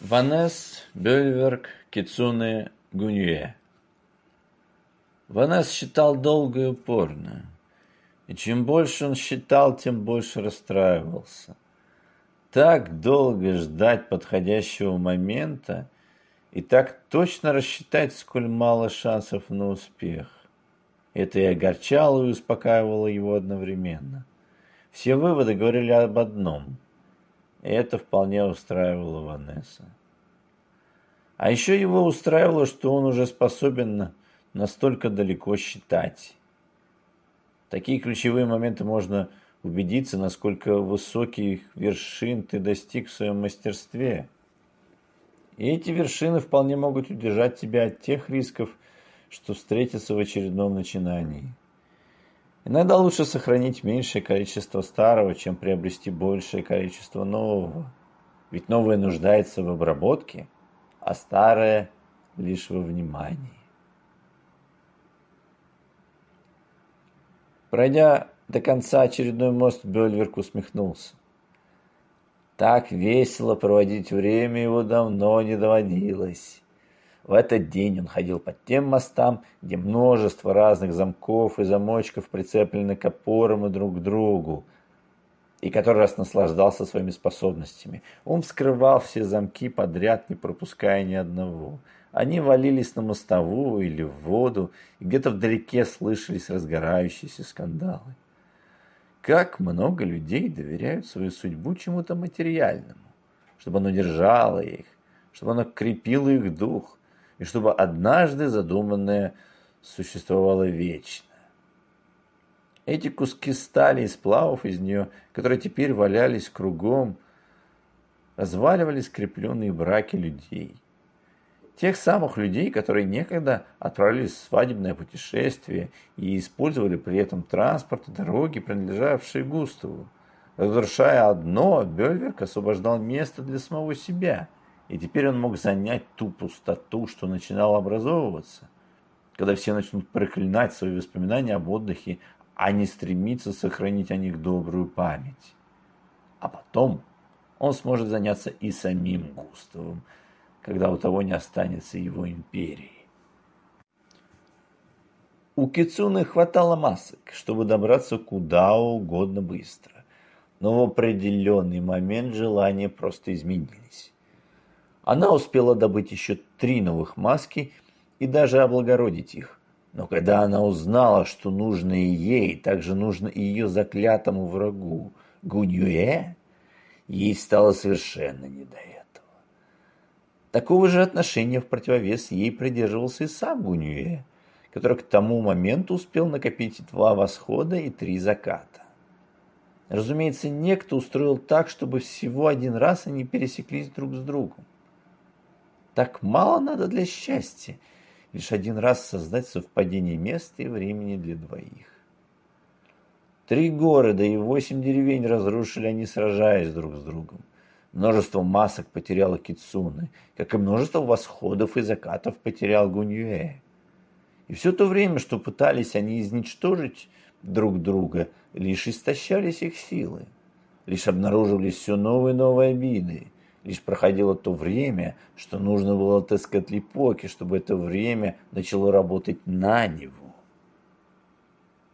Ванес, Бельверк, Кицуне, Гунье. Ванес считал долго и упорно. И чем больше он считал, тем больше расстраивался. Так долго ждать подходящего момента и так точно рассчитать, сколь мало шансов на успех. Это и огорчало, и успокаивало его одновременно. Все выводы говорили об одном – и это вполне устраивало Ванесса. А еще его устраивало, что он уже способен настолько далеко считать. В такие ключевые моменты можно убедиться, насколько высоких вершин ты достиг в своем мастерстве. И эти вершины вполне могут удержать тебя от тех рисков, что встретятся в очередном начинании. Иногда лучше сохранить меньшее количество старого, чем приобрести большее количество нового. Ведь новое нуждается в обработке, а старое лишь во внимании. Пройдя до конца очередной мост, Бельверк усмехнулся. Так весело проводить время его давно не доводилось. В этот день он ходил по тем мостам, где множество разных замков и замочков прицеплены к опорам и друг к другу, и который раз наслаждался своими способностями. Он вскрывал все замки подряд, не пропуская ни одного. Они валились на мостовую или в воду, и где-то вдалеке слышались разгорающиеся скандалы. Как много людей доверяют свою судьбу чему-то материальному, чтобы оно держало их, чтобы оно крепило их дух – и чтобы однажды задуманное существовало вечно. Эти куски стали и сплавов из нее, которые теперь валялись кругом, разваливали скрепленные браки людей. Тех самых людей, которые некогда отправились в свадебное путешествие и использовали при этом транспорт и дороги, принадлежавшие Густаву. Разрушая одно, Бельверк освобождал место для самого себя – и теперь он мог занять ту пустоту, что начинала образовываться, когда все начнут проклинать свои воспоминания об отдыхе, а не стремиться сохранить о них добрую память. А потом он сможет заняться и самим Густавом, когда у того не останется его империи. У Кицуны хватало масок, чтобы добраться куда угодно быстро. Но в определенный момент желания просто изменились. Она успела добыть еще три новых маски и даже облагородить их. Но когда она узнала, что нужно и ей, также нужно и ее заклятому врагу Гуньюэ, ей стало совершенно не до этого. Такого же отношения в противовес ей придерживался и сам Гуньюэ, который к тому моменту успел накопить два восхода и три заката. Разумеется, некто устроил так, чтобы всего один раз они пересеклись друг с другом. Так мало надо для счастья. Лишь один раз создать совпадение места и времени для двоих. Три города и восемь деревень разрушили они, сражаясь друг с другом. Множество масок потеряла Кицуны, как и множество восходов и закатов потерял Гуньюэ. И все то время, что пытались они изничтожить друг друга, лишь истощались их силы. Лишь обнаруживались все новые и новые обиды, Лишь проходило то время, что нужно было отыскать Липоки, чтобы это время начало работать на него.